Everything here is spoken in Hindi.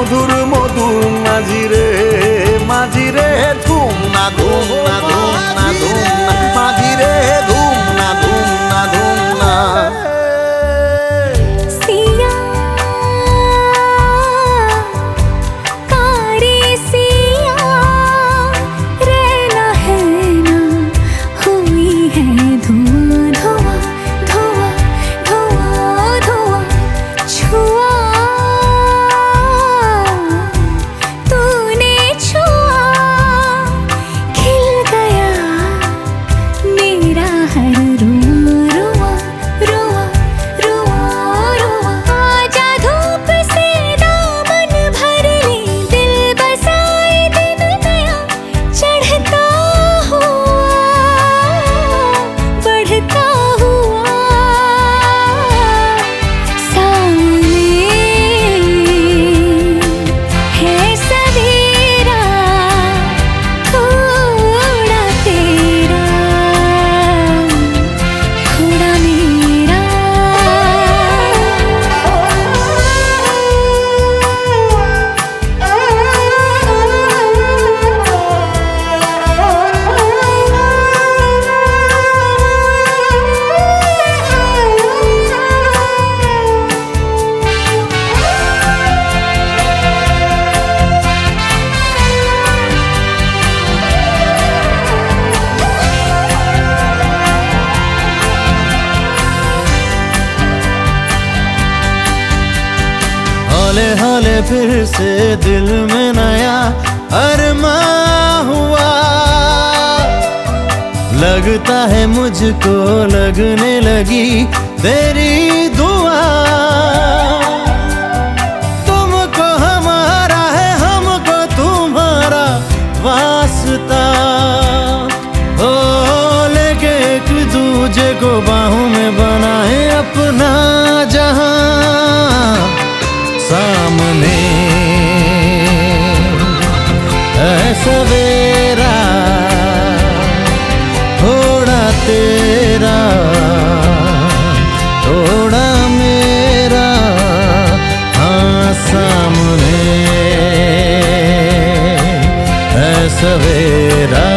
odur हौले हौले फिर से दिल में नया अरमा हुआ। लगता है मुझको लगने लगी तेरी दुआ। तुमको हमारा है, हमको तुम्हारा वास्ता। ओ, लेके एक दूजे को बाहों में बनाए अपना। सवेरा थोड़ा तेरा थोड़ा मेरा हाँ सामने है सवेरा।